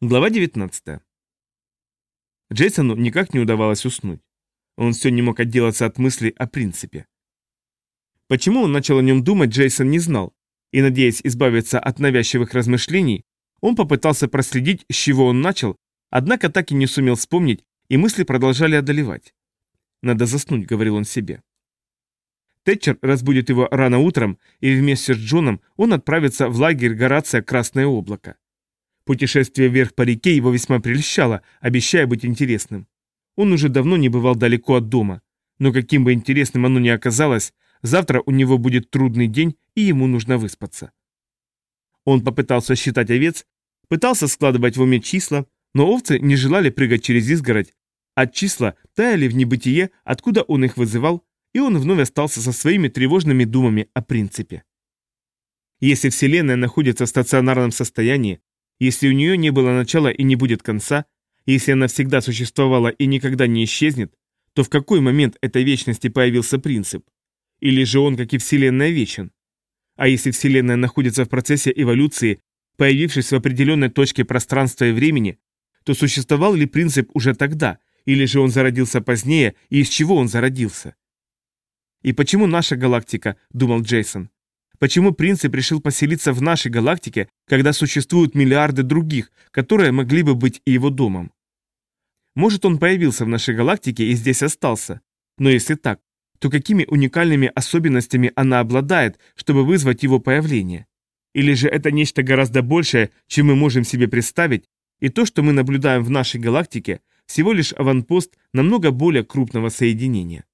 Глава 19. Джейсону никак не удавалось уснуть. Он все не мог отделаться от мысли о принципе. Почему он начал о нем думать, Джейсон не знал, и, надеясь избавиться от навязчивых размышлений, он попытался проследить, с чего он начал, однако так и не сумел вспомнить, и мысли продолжали одолевать. «Надо заснуть», — говорил он себе. Тэтчер разбудит его рано утром, и вместе с Джоном он отправится в лагерь Горация Красное Облако. Путешествие вверх по реке его весьма прельщало, обещая быть интересным. Он уже давно не бывал далеко от дома, но каким бы интересным оно ни оказалось, завтра у него будет трудный день, и ему нужно выспаться. Он попытался считать овец, пытался складывать в уме числа, но овцы не желали прыгать через изгородь, а числа таяли в небытие, откуда он их вызывал, и он вновь остался со своими тревожными думами о принципе. Если Вселенная находится в стационарном состоянии, если у нее не было начала и не будет конца, если она всегда существовала и никогда не исчезнет, то в какой момент этой вечности появился принцип? Или же он, как и Вселенная, вечен? А если Вселенная находится в процессе эволюции, появившись в определенной точке пространства и времени, то существовал ли принцип уже тогда, или же он зародился позднее, и из чего он зародился? И почему наша галактика, думал Джейсон, Почему принцип решил поселиться в нашей галактике, когда существуют миллиарды других, которые могли бы быть и его домом? Может, он появился в нашей галактике и здесь остался. Но если так, то какими уникальными особенностями она обладает, чтобы вызвать его появление? Или же это нечто гораздо большее, чем мы можем себе представить, и то, что мы наблюдаем в нашей галактике, всего лишь аванпост намного более крупного соединения?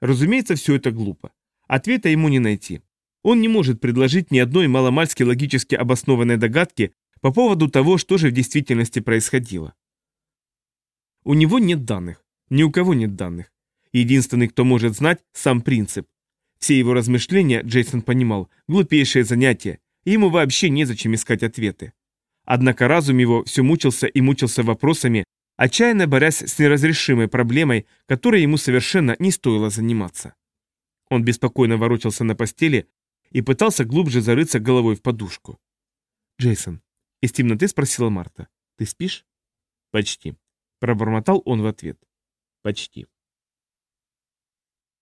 Разумеется, все это глупо. Ответа ему не найти. Он не может предложить ни одной маломальски логически обоснованной догадки по поводу того, что же в действительности происходило. У него нет данных, ни у кого нет данных. Единственный, кто может знать, сам принцип. Все его размышления, Джейсон понимал, глупейшее занятие, и ему вообще незачем искать ответы. Однако разум его все мучился и мучился вопросами, отчаянно борясь с неразрешимой проблемой, которой ему совершенно не стоило заниматься. Он беспокойно ворочался на постели, и пытался глубже зарыться головой в подушку. «Джейсон», — из темноты спросила Марта, — «ты спишь?» «Почти», — пробормотал он в ответ. «Почти».